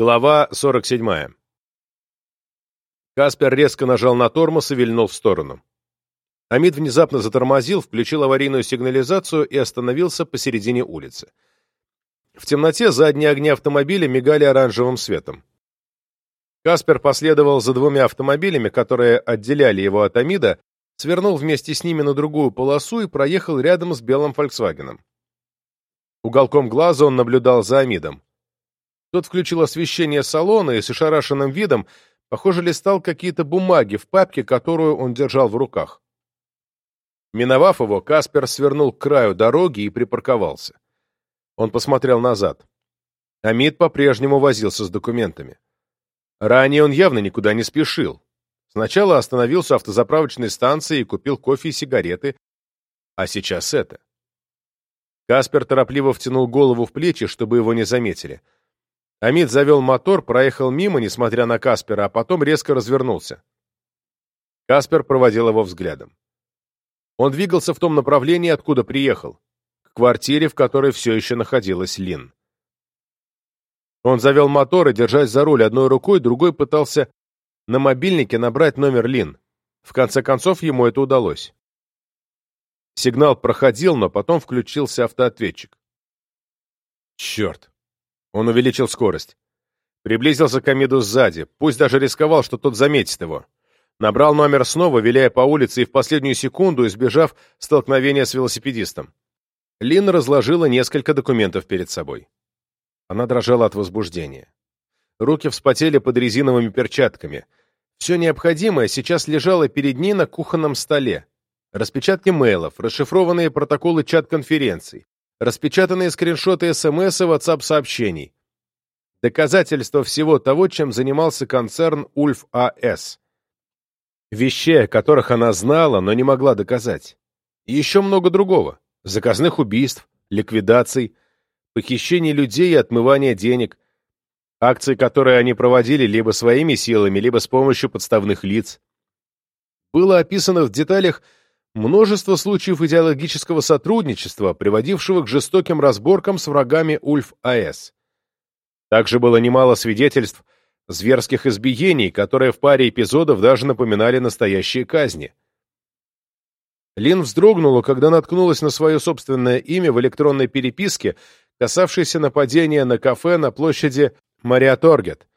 Глава 47. Каспер резко нажал на тормоз и вильнул в сторону. Амид внезапно затормозил, включил аварийную сигнализацию и остановился посередине улицы. В темноте задние огни автомобиля мигали оранжевым светом. Каспер последовал за двумя автомобилями, которые отделяли его от Амида, свернул вместе с ними на другую полосу и проехал рядом с белым «Фольксвагеном». Уголком глаза он наблюдал за Амидом. Тот включил освещение салона и с ошарашенным видом, похоже, листал какие-то бумаги в папке, которую он держал в руках. Миновав его, Каспер свернул к краю дороги и припарковался. Он посмотрел назад. Амид по-прежнему возился с документами. Ранее он явно никуда не спешил. Сначала остановился у автозаправочной станции и купил кофе и сигареты, а сейчас это. Каспер торопливо втянул голову в плечи, чтобы его не заметили — Амид завел мотор, проехал мимо, несмотря на Каспера, а потом резко развернулся. Каспер проводил его взглядом. Он двигался в том направлении, откуда приехал, к квартире, в которой все еще находилась Лин. Он завел мотор и, держась за руль одной рукой, другой пытался на мобильнике набрать номер Лин. В конце концов, ему это удалось. Сигнал проходил, но потом включился автоответчик. Черт! Он увеличил скорость. Приблизился к Амиду сзади, пусть даже рисковал, что тот заметит его. Набрал номер снова, виляя по улице и в последнюю секунду избежав столкновения с велосипедистом. Лин разложила несколько документов перед собой. Она дрожала от возбуждения. Руки вспотели под резиновыми перчатками. Все необходимое сейчас лежало перед ней на кухонном столе. Распечатки мейлов, расшифрованные протоколы чат-конференций, распечатанные скриншоты СМС и WhatsApp-сообщений. Доказательство всего того, чем занимался концерн Ульф А.С. Вещей, которых она знала, но не могла доказать. И еще много другого. Заказных убийств, ликвидаций, похищений людей и отмывания денег, акции, которые они проводили либо своими силами, либо с помощью подставных лиц. Было описано в деталях множество случаев идеологического сотрудничества, приводившего к жестоким разборкам с врагами Ульф-АЭС. Также было немало свидетельств зверских избиений, которые в паре эпизодов даже напоминали настоящие казни. Лин вздрогнула, когда наткнулась на свое собственное имя в электронной переписке, касавшейся нападения на кафе на площади Мариаторгет,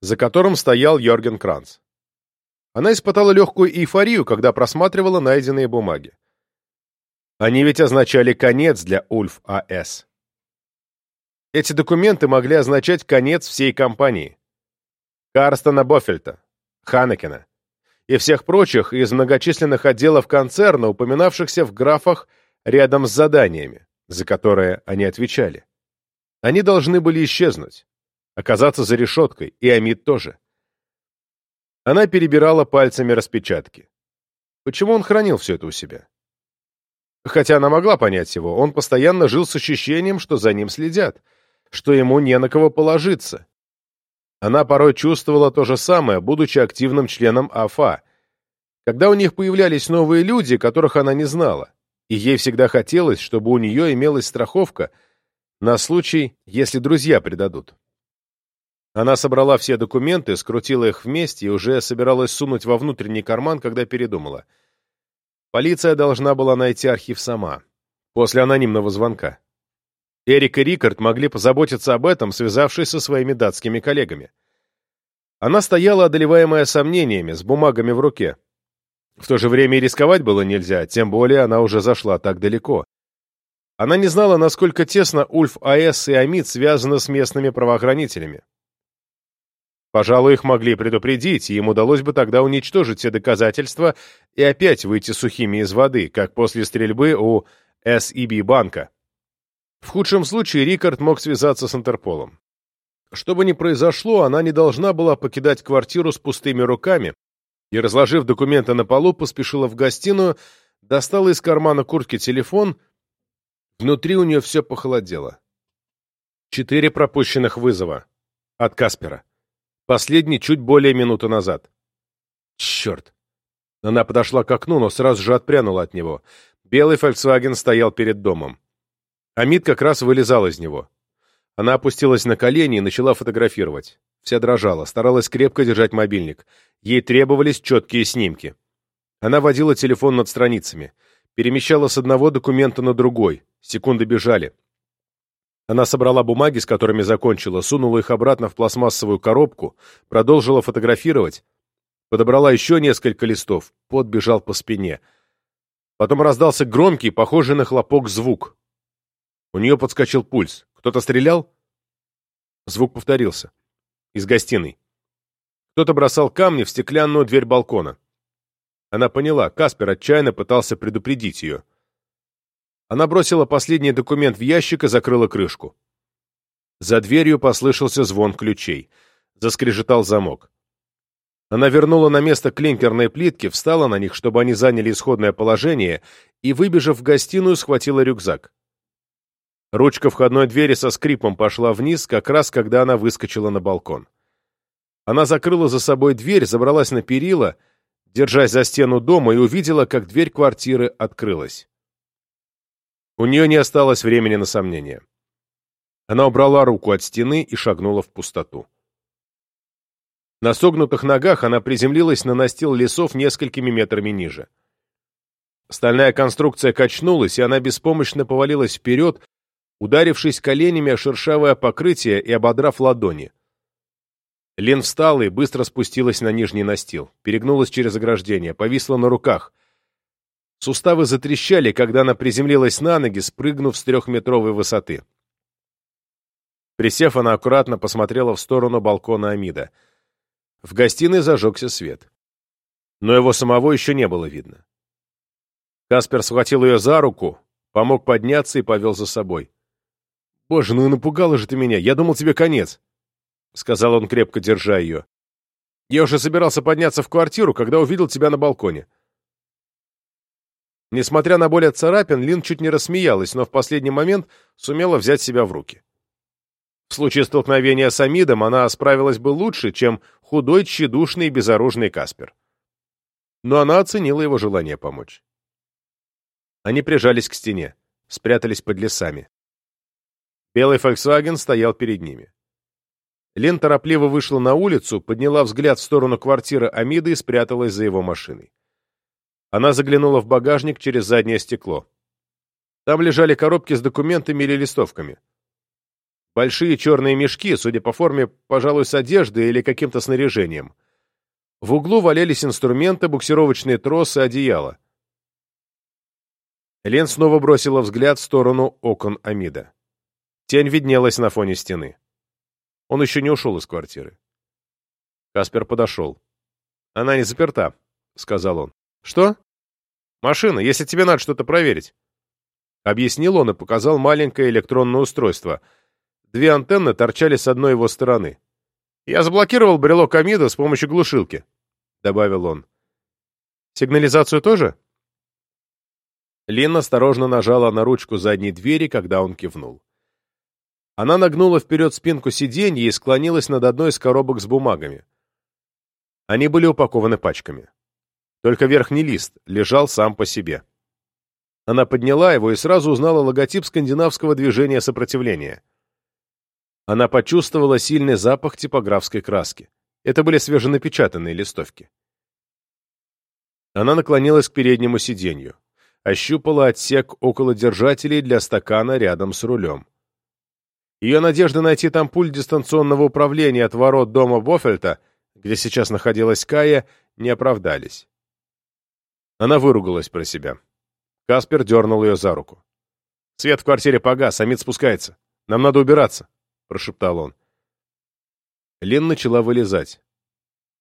за которым стоял Йорген Кранц. Она испытала легкую эйфорию, когда просматривала найденные бумаги. Они ведь означали конец для Ульф А.С. Эти документы могли означать конец всей компании. Карстона Боффельта, Ханекена и всех прочих из многочисленных отделов концерна, упоминавшихся в графах рядом с заданиями, за которые они отвечали. Они должны были исчезнуть, оказаться за решеткой, и Амид тоже. Она перебирала пальцами распечатки. Почему он хранил все это у себя? Хотя она могла понять его, он постоянно жил с ощущением, что за ним следят, что ему не на кого положиться. Она порой чувствовала то же самое, будучи активным членом АФА, когда у них появлялись новые люди, которых она не знала, и ей всегда хотелось, чтобы у нее имелась страховка на случай, если друзья предадут. Она собрала все документы, скрутила их вместе и уже собиралась сунуть во внутренний карман, когда передумала. Полиция должна была найти архив сама, после анонимного звонка. Эрик и Рикард могли позаботиться об этом, связавшись со своими датскими коллегами. Она стояла, одолеваемая сомнениями, с бумагами в руке. В то же время и рисковать было нельзя, тем более она уже зашла так далеко. Она не знала, насколько тесно Ульф А.С. и Амид связаны с местными правоохранителями. Пожалуй, их могли предупредить, и им удалось бы тогда уничтожить все доказательства и опять выйти сухими из воды, как после стрельбы у SEB банка. В худшем случае Рикард мог связаться с Интерполом. Что бы ни произошло, она не должна была покидать квартиру с пустыми руками и, разложив документы на полу, поспешила в гостиную, достала из кармана куртки телефон. Внутри у нее все похолодело. Четыре пропущенных вызова. От Каспера. Последний чуть более минуты назад. Черт! Она подошла к окну, но сразу же отпрянула от него. Белый Volkswagen стоял перед домом. Амид как раз вылезал из него. Она опустилась на колени и начала фотографировать. Вся дрожала, старалась крепко держать мобильник. Ей требовались четкие снимки. Она водила телефон над страницами, перемещала с одного документа на другой. Секунды бежали. Она собрала бумаги, с которыми закончила, сунула их обратно в пластмассовую коробку, продолжила фотографировать. Подобрала еще несколько листов, пот бежал по спине. Потом раздался громкий, похожий на хлопок звук. У нее подскочил пульс. Кто-то стрелял? Звук повторился. Из гостиной. Кто-то бросал камни в стеклянную дверь балкона. Она поняла, Каспер отчаянно пытался предупредить ее. Она бросила последний документ в ящик и закрыла крышку. За дверью послышался звон ключей. Заскрежетал замок. Она вернула на место клинкерные плитки, встала на них, чтобы они заняли исходное положение, и, выбежав в гостиную, схватила рюкзак. Ручка входной двери со скрипом пошла вниз, как раз когда она выскочила на балкон. Она закрыла за собой дверь, забралась на перила, держась за стену дома, и увидела, как дверь квартиры открылась. У нее не осталось времени на сомнения. Она убрала руку от стены и шагнула в пустоту. На согнутых ногах она приземлилась на настил лесов несколькими метрами ниже. Стальная конструкция качнулась, и она беспомощно повалилась вперед, ударившись коленями о шершавое покрытие и ободрав ладони. Лен встала и быстро спустилась на нижний настил, перегнулась через ограждение, повисла на руках. Суставы затрещали, когда она приземлилась на ноги, спрыгнув с трехметровой высоты. Присев, она аккуратно посмотрела в сторону балкона Амида. В гостиной зажегся свет. Но его самого еще не было видно. Каспер схватил ее за руку, помог подняться и повел за собой. «Боже, ну и напугала же ты меня! Я думал, тебе конец!» — сказал он, крепко держа ее. «Я уже собирался подняться в квартиру, когда увидел тебя на балконе». Несмотря на боль от царапин, Лин чуть не рассмеялась, но в последний момент сумела взять себя в руки. В случае столкновения с Амидом она справилась бы лучше, чем худой, тщедушный и безоружный Каспер. Но она оценила его желание помочь. Они прижались к стене, спрятались под лесами. Белый Volkswagen стоял перед ними. Лен торопливо вышла на улицу, подняла взгляд в сторону квартиры Амида и спряталась за его машиной. Она заглянула в багажник через заднее стекло. Там лежали коробки с документами или листовками. Большие черные мешки, судя по форме, пожалуй, с одеждой или каким-то снаряжением. В углу валялись инструменты, буксировочные тросы, одеяло. Лен снова бросила взгляд в сторону окон Амида. Тень виднелась на фоне стены. Он еще не ушел из квартиры. Каспер подошел. «Она не заперта», — сказал он. «Что?» «Машина, если тебе надо что-то проверить». Объяснил он и показал маленькое электронное устройство. Две антенны торчали с одной его стороны. «Я заблокировал брелок Амида с помощью глушилки», — добавил он. «Сигнализацию тоже?» Лин осторожно нажала на ручку задней двери, когда он кивнул. Она нагнула вперед спинку сиденья и склонилась над одной из коробок с бумагами. Они были упакованы пачками. Только верхний лист лежал сам по себе. Она подняла его и сразу узнала логотип скандинавского движения сопротивления. Она почувствовала сильный запах типографской краски. Это были свеженапечатанные листовки. Она наклонилась к переднему сиденью. Ощупала отсек около держателей для стакана рядом с рулем. Ее надежды найти там пульт дистанционного управления от ворот дома Бофельта, где сейчас находилась Кая, не оправдались. Она выругалась про себя. Каспер дернул ее за руку. «Свет в квартире погас, Амид спускается. Нам надо убираться», — прошептал он. Лен начала вылезать.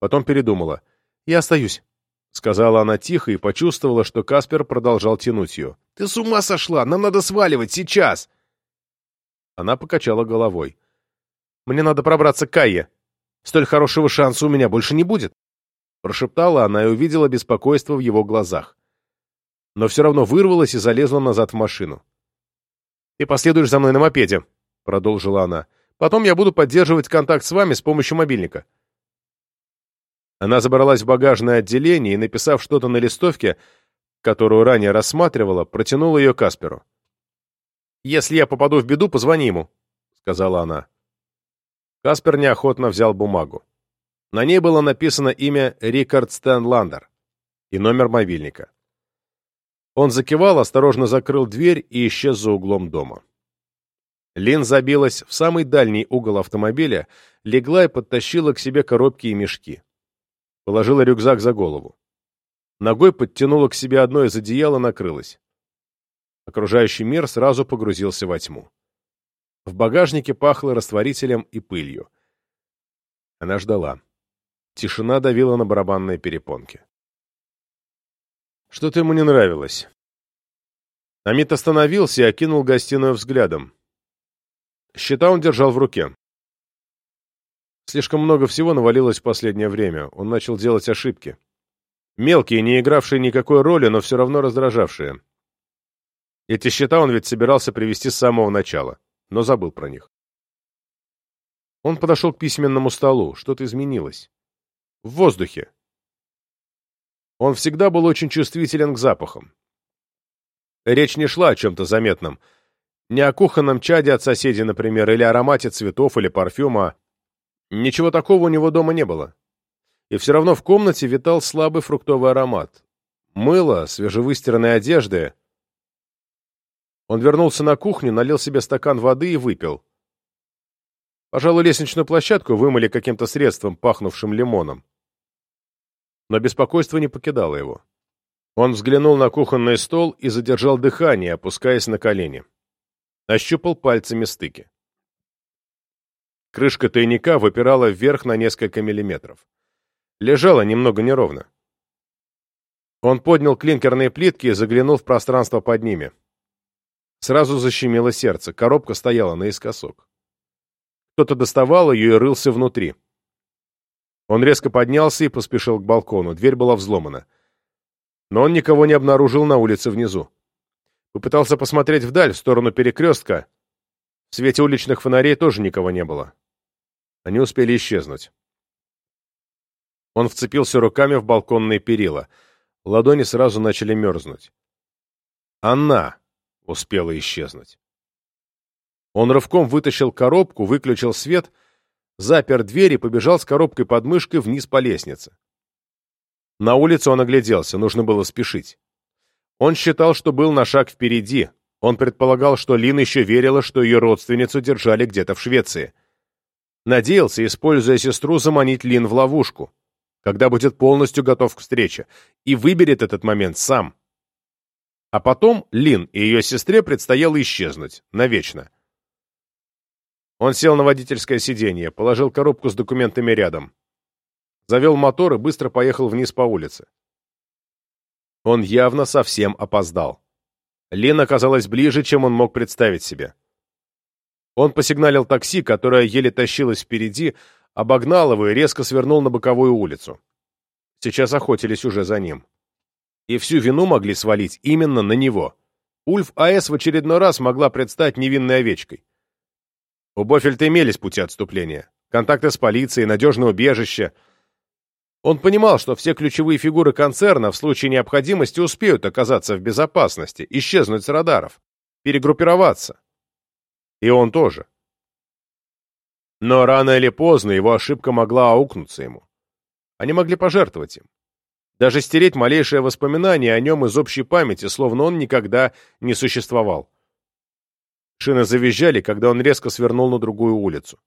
Потом передумала. «Я остаюсь», — сказала она тихо и почувствовала, что Каспер продолжал тянуть ее. «Ты с ума сошла! Нам надо сваливать сейчас!» Она покачала головой. «Мне надо пробраться к Кайе. Столь хорошего шанса у меня больше не будет». Прошептала она и увидела беспокойство в его глазах. Но все равно вырвалась и залезла назад в машину. «Ты последуешь за мной на мопеде», — продолжила она. «Потом я буду поддерживать контакт с вами с помощью мобильника». Она забралась в багажное отделение и, написав что-то на листовке, которую ранее рассматривала, протянула ее Касперу. «Если я попаду в беду, позвони ему», — сказала она. Каспер неохотно взял бумагу. На ней было написано имя Рикард Стэнландер и номер мобильника. Он закивал, осторожно закрыл дверь и исчез за углом дома. Лин забилась в самый дальний угол автомобиля, легла и подтащила к себе коробки и мешки. Положила рюкзак за голову. Ногой подтянула к себе одно из одеял накрылась. Окружающий мир сразу погрузился во тьму. В багажнике пахло растворителем и пылью. Она ждала. Тишина давила на барабанные перепонки. Что-то ему не нравилось. Амит остановился и окинул гостиную взглядом. Счета он держал в руке. Слишком много всего навалилось в последнее время. Он начал делать ошибки. Мелкие, не игравшие никакой роли, но все равно раздражавшие. Эти счета он ведь собирался привести с самого начала, но забыл про них. Он подошел к письменному столу. Что-то изменилось. В воздухе. Он всегда был очень чувствителен к запахам. Речь не шла о чем-то заметном. Не о кухонном чаде от соседей, например, или аромате цветов или парфюма. Ничего такого у него дома не было. И все равно в комнате витал слабый фруктовый аромат. Мыло, свежевыстиранной одежды. Он вернулся на кухню, налил себе стакан воды и выпил. Пожалуй, лестничную площадку вымыли каким-то средством, пахнувшим лимоном но беспокойство не покидало его. Он взглянул на кухонный стол и задержал дыхание, опускаясь на колени. Ощупал пальцами стыки. Крышка тайника выпирала вверх на несколько миллиметров. Лежала немного неровно. Он поднял клинкерные плитки и заглянул в пространство под ними. Сразу защемило сердце, коробка стояла наискосок. Кто-то доставал ее и рылся внутри. Он резко поднялся и поспешил к балкону. Дверь была взломана. Но он никого не обнаружил на улице внизу. Попытался посмотреть вдаль, в сторону перекрестка. В свете уличных фонарей тоже никого не было. Они успели исчезнуть. Он вцепился руками в балконные перила. Ладони сразу начали мерзнуть. Она успела исчезнуть. Он рывком вытащил коробку, выключил свет запер дверь и побежал с коробкой под мышкой вниз по лестнице. На улице он огляделся, нужно было спешить. Он считал, что был на шаг впереди. Он предполагал, что Лин еще верила, что ее родственницу держали где-то в Швеции. Надеялся, используя сестру, заманить Лин в ловушку, когда будет полностью готов к встрече, и выберет этот момент сам. А потом Лин и ее сестре предстояло исчезнуть, навечно. Он сел на водительское сиденье, положил коробку с документами рядом. Завел мотор и быстро поехал вниз по улице. Он явно совсем опоздал. Лин оказалась ближе, чем он мог представить себе. Он посигналил такси, которое еле тащилось впереди, обогнал его и резко свернул на боковую улицу. Сейчас охотились уже за ним. И всю вину могли свалить именно на него. Ульф А.С. в очередной раз могла предстать невинной овечкой. У Бофельта имелись пути отступления. Контакты с полицией, надежное убежище. Он понимал, что все ключевые фигуры концерна в случае необходимости успеют оказаться в безопасности, исчезнуть с радаров, перегруппироваться. И он тоже. Но рано или поздно его ошибка могла аукнуться ему. Они могли пожертвовать им. Даже стереть малейшее воспоминание о нем из общей памяти, словно он никогда не существовал. Шины завизжали, когда он резко свернул на другую улицу.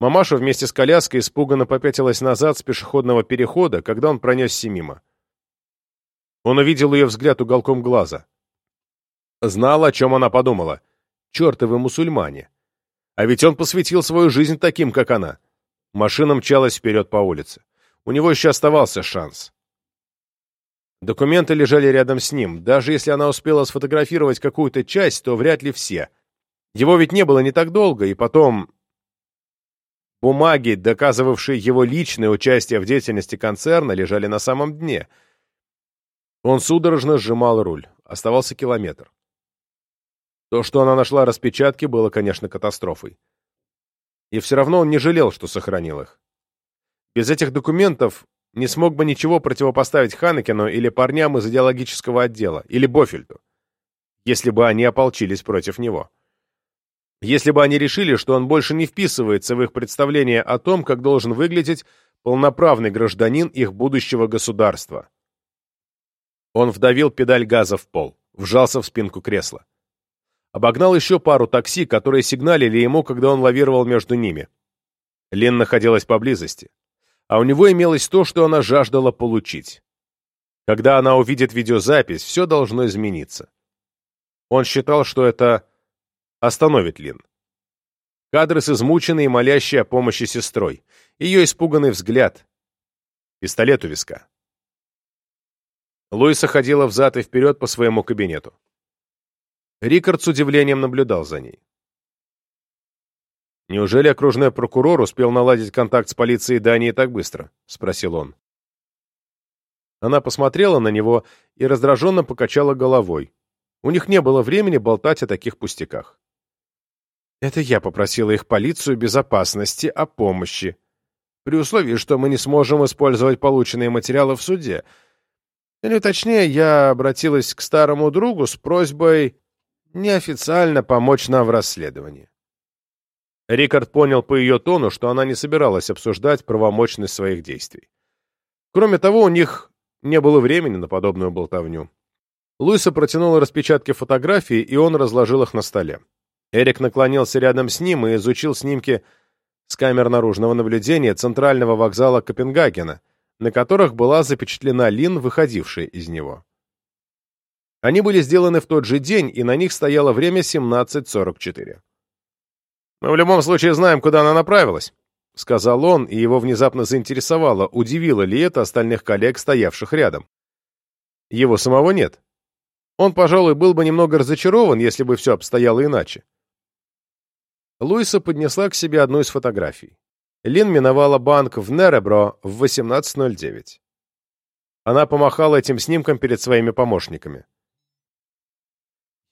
Мамаша вместе с коляской испуганно попятилась назад с пешеходного перехода, когда он пронесся мимо. Он увидел ее взгляд уголком глаза. Знал, о чем она подумала. Чертовы мусульмане. А ведь он посвятил свою жизнь таким, как она. Машина мчалась вперед по улице. У него еще оставался шанс. Документы лежали рядом с ним. Даже если она успела сфотографировать какую-то часть, то вряд ли все — его ведь не было не так долго, и потом... Бумаги, доказывавшие его личное участие в деятельности концерна, лежали на самом дне. Он судорожно сжимал руль. Оставался километр. То, что она нашла распечатки, было, конечно, катастрофой. И все равно он не жалел, что сохранил их. Без этих документов не смог бы ничего противопоставить Ханекену или парням из идеологического отдела, или Бофельту, если бы они ополчились против него. Если бы они решили, что он больше не вписывается в их представление о том, как должен выглядеть полноправный гражданин их будущего государства. Он вдавил педаль газа в пол, вжался в спинку кресла. Обогнал еще пару такси, которые сигналили ему, когда он лавировал между ними. Лен находилась поблизости. А у него имелось то, что она жаждала получить. Когда она увидит видеозапись, все должно измениться. Он считал, что это остановит Лин. Кадры с измученной и молящей о помощи сестрой. Ее испуганный взгляд. Пистолет у виска. Луиса ходила взад и вперед по своему кабинету. Рикард с удивлением наблюдал за ней. «Неужели окружной прокурор успел наладить контакт с полицией Дании так быстро?» — спросил он. Она посмотрела на него и раздраженно покачала головой. У них не было времени болтать о таких пустяках. «Это я попросила их полицию безопасности о помощи, при условии, что мы не сможем использовать полученные материалы в суде. Или точнее, я обратилась к старому другу с просьбой неофициально помочь нам в расследовании. Рикард понял по ее тону, что она не собиралась обсуждать правомочность своих действий. Кроме того, у них не было времени на подобную болтовню. Луиса протянула распечатки фотографий, и он разложил их на столе. Эрик наклонился рядом с ним и изучил снимки с камер наружного наблюдения центрального вокзала Копенгагена, на которых была запечатлена Лин, выходившая из него. Они были сделаны в тот же день, и на них стояло время 17.44. «Мы в любом случае знаем, куда она направилась», — сказал он, и его внезапно заинтересовало, удивило ли это остальных коллег, стоявших рядом. Его самого нет. Он, пожалуй, был бы немного разочарован, если бы все обстояло иначе. Луиса поднесла к себе одну из фотографий. Лин миновала банк в Неребро в 18.09. Она помахала этим снимком перед своими помощниками.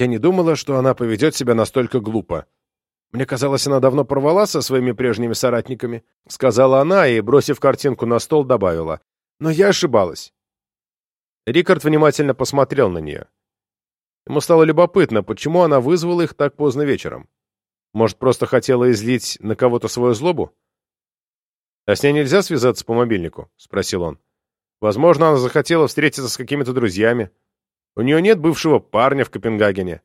Я не думала, что она поведет себя настолько глупо. Мне казалось, она давно порвала со своими прежними соратниками, — сказала она и, бросив картинку на стол, добавила. Но я ошибалась. Рикард внимательно посмотрел на нее. Ему стало любопытно, почему она вызвала их так поздно вечером. Может, просто хотела излить на кого-то свою злобу? «А с ней нельзя связаться по мобильнику?» — спросил он. «Возможно, она захотела встретиться с какими-то друзьями. У нее нет бывшего парня в Копенгагене».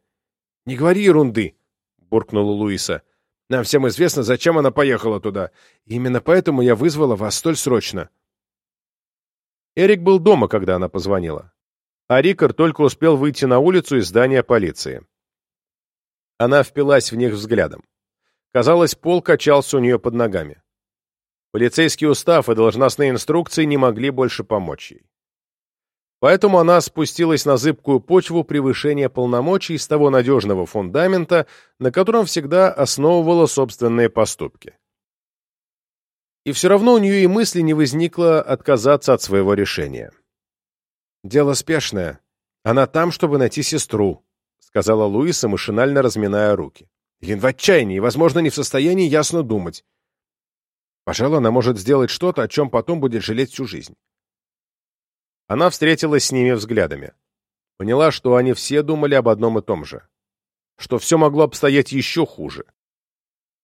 «Не говори ерунды», — буркнула Луиса. «Нам всем известно, зачем она поехала туда. И именно поэтому я вызвала вас столь срочно». Эрик был дома, когда она позвонила. А Рикар только успел выйти на улицу из здания полиции. Она впилась в них взглядом. Казалось, пол качался у нее под ногами. Полицейский устав и должностные инструкции не могли больше помочь ей. Поэтому она спустилась на зыбкую почву превышения полномочий с того надежного фундамента, на котором всегда основывала собственные поступки. И все равно у нее и мысли не возникло отказаться от своего решения. «Дело спешное. Она там, чтобы найти сестру», — сказала Луиса, машинально разминая руки. Лин в отчаянии, возможно, не в состоянии ясно думать. Пожалуй, она может сделать что-то, о чем потом будет жалеть всю жизнь. Она встретилась с ними взглядами. Поняла, что они все думали об одном и том же. Что все могло обстоять еще хуже.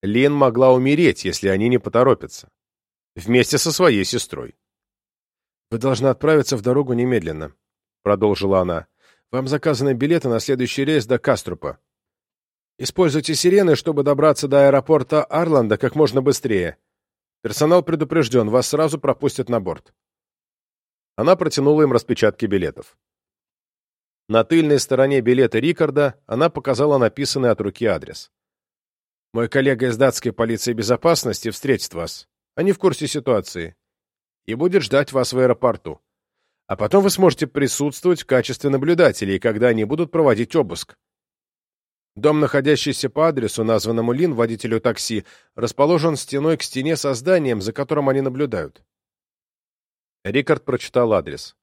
Лин могла умереть, если они не поторопятся. Вместе со своей сестрой. «Вы должны отправиться в дорогу немедленно», — продолжила она. «Вам заказаны билеты на следующий рейс до Каструпа. Используйте сирены, чтобы добраться до аэропорта Арланда как можно быстрее. Персонал предупрежден, вас сразу пропустят на борт». Она протянула им распечатки билетов. На тыльной стороне билета Рикарда она показала написанный от руки адрес. «Мой коллега из датской полиции безопасности встретит вас. Они в курсе ситуации. И будет ждать вас в аэропорту. А потом вы сможете присутствовать в качестве наблюдателей, когда они будут проводить обыск. Дом, находящийся по адресу, названному Лин, водителю такси, расположен стеной к стене со зданием, за которым они наблюдают. Рикард прочитал адрес.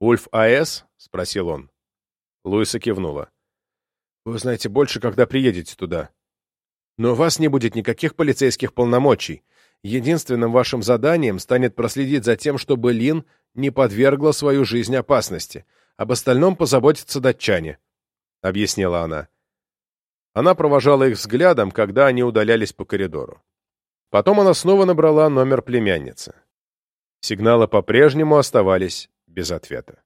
«Ульф А.С.?» — спросил он. Луиса кивнула. «Вы узнаете больше, когда приедете туда. Но у вас не будет никаких полицейских полномочий. Единственным вашим заданием станет проследить за тем, чтобы Лин не подвергла свою жизнь опасности. Об остальном позаботятся датчане», — объяснила она. Она провожала их взглядом, когда они удалялись по коридору. Потом она снова набрала номер племянницы. Сигналы по-прежнему оставались без ответа.